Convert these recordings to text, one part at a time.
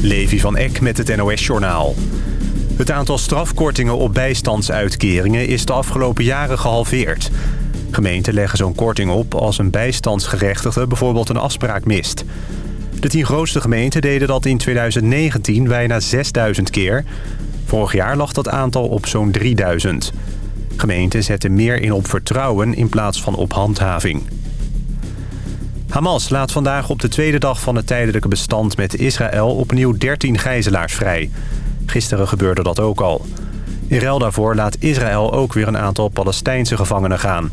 Levi van Eck met het NOS-journaal. Het aantal strafkortingen op bijstandsuitkeringen is de afgelopen jaren gehalveerd. Gemeenten leggen zo'n korting op als een bijstandsgerechtigde bijvoorbeeld een afspraak mist. De tien grootste gemeenten deden dat in 2019 bijna 6000 keer. Vorig jaar lag dat aantal op zo'n 3000. Gemeenten zetten meer in op vertrouwen in plaats van op handhaving. Hamas laat vandaag op de tweede dag van het tijdelijke bestand met Israël opnieuw 13 gijzelaars vrij. Gisteren gebeurde dat ook al. In ruil daarvoor laat Israël ook weer een aantal Palestijnse gevangenen gaan.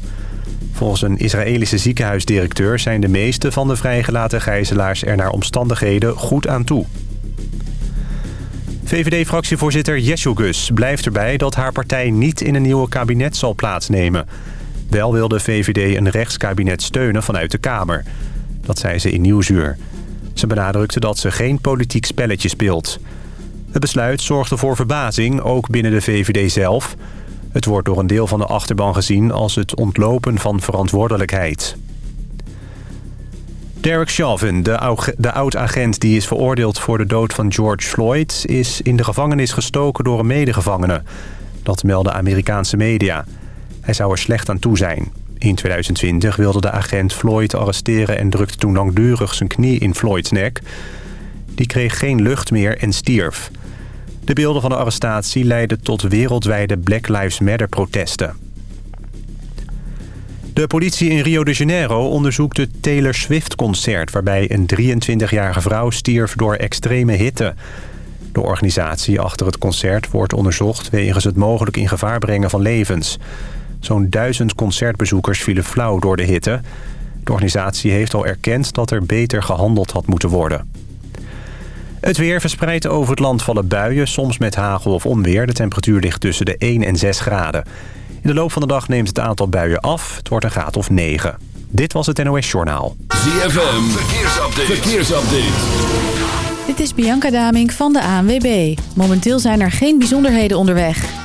Volgens een Israëlische ziekenhuisdirecteur zijn de meeste van de vrijgelaten gijzelaars er naar omstandigheden goed aan toe. VVD-fractievoorzitter Gus blijft erbij dat haar partij niet in een nieuwe kabinet zal plaatsnemen. Wel wil de VVD een rechtskabinet steunen vanuit de Kamer. Dat zei ze in Nieuwsuur. Ze benadrukte dat ze geen politiek spelletje speelt. Het besluit zorgde voor verbazing, ook binnen de VVD zelf. Het wordt door een deel van de achterban gezien als het ontlopen van verantwoordelijkheid. Derek Chauvin, de oud-agent die is veroordeeld voor de dood van George Floyd... is in de gevangenis gestoken door een medegevangene. Dat melden Amerikaanse media. Hij zou er slecht aan toe zijn. In 2020 wilde de agent Floyd arresteren en drukte toen langdurig zijn knie in Floyds nek. Die kreeg geen lucht meer en stierf. De beelden van de arrestatie leidden tot wereldwijde Black Lives Matter protesten. De politie in Rio de Janeiro onderzoekt het Taylor Swift-concert... waarbij een 23-jarige vrouw stierf door extreme hitte. De organisatie achter het concert wordt onderzocht... wegens het mogelijk in gevaar brengen van levens. Zo'n duizend concertbezoekers vielen flauw door de hitte. De organisatie heeft al erkend dat er beter gehandeld had moeten worden. Het weer verspreidt over het land vallen buien, soms met hagel of onweer. De temperatuur ligt tussen de 1 en 6 graden. In de loop van de dag neemt het aantal buien af. Het wordt een graad of 9. Dit was het NOS Journaal. ZFM, verkeersupdate. verkeersupdate. Dit is Bianca Daming van de ANWB. Momenteel zijn er geen bijzonderheden onderweg.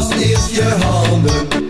vast eerst je handen.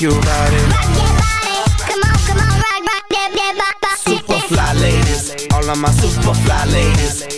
your body. Rock that body. Come on, come on, rock, rock that, that, that, that, Super fly ladies, all of my super fly ladies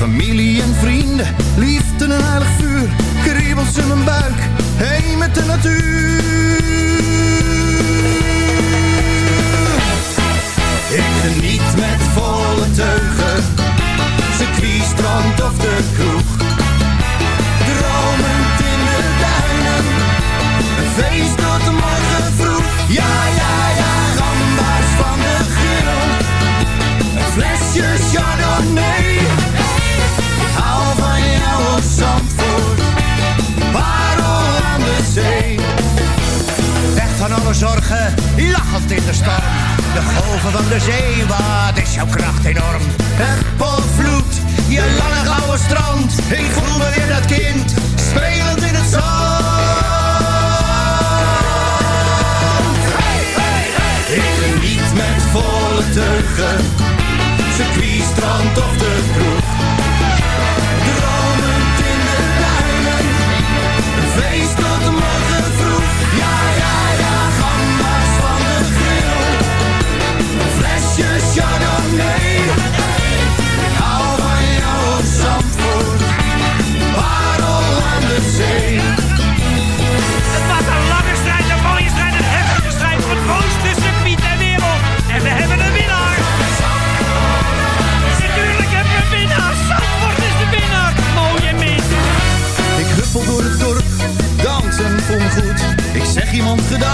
Familie en vrienden, liefde en Amsterdam.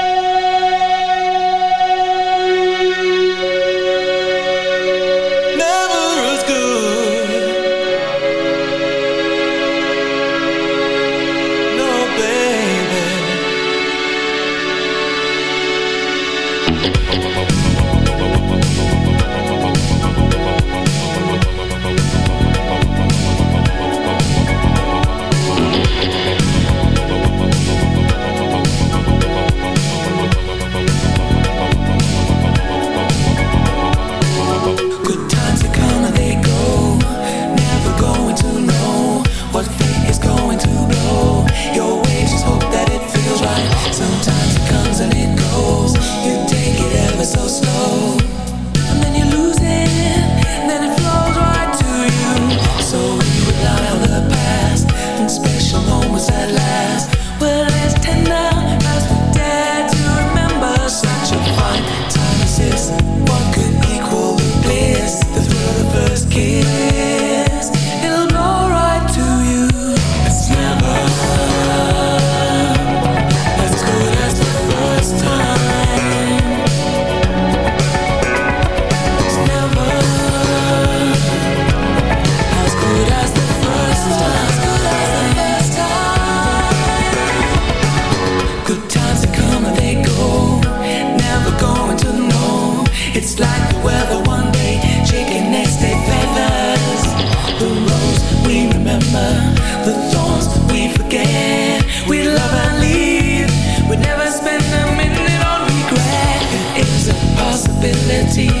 possibility.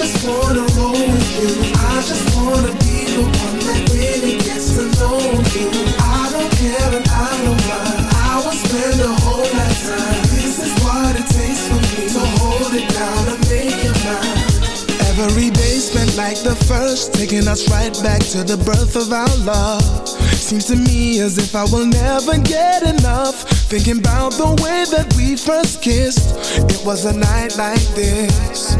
Just wanna roll with you. I just wanna be the one that really gets to know you. I don't care and I don't mind. I will spend a whole lifetime. This is what it takes for me to hold it down and make it mine. Every day spent like the first, taking us right back to the birth of our love. Seems to me as if I will never get enough. Thinking about the way that we first kissed. It was a night like this.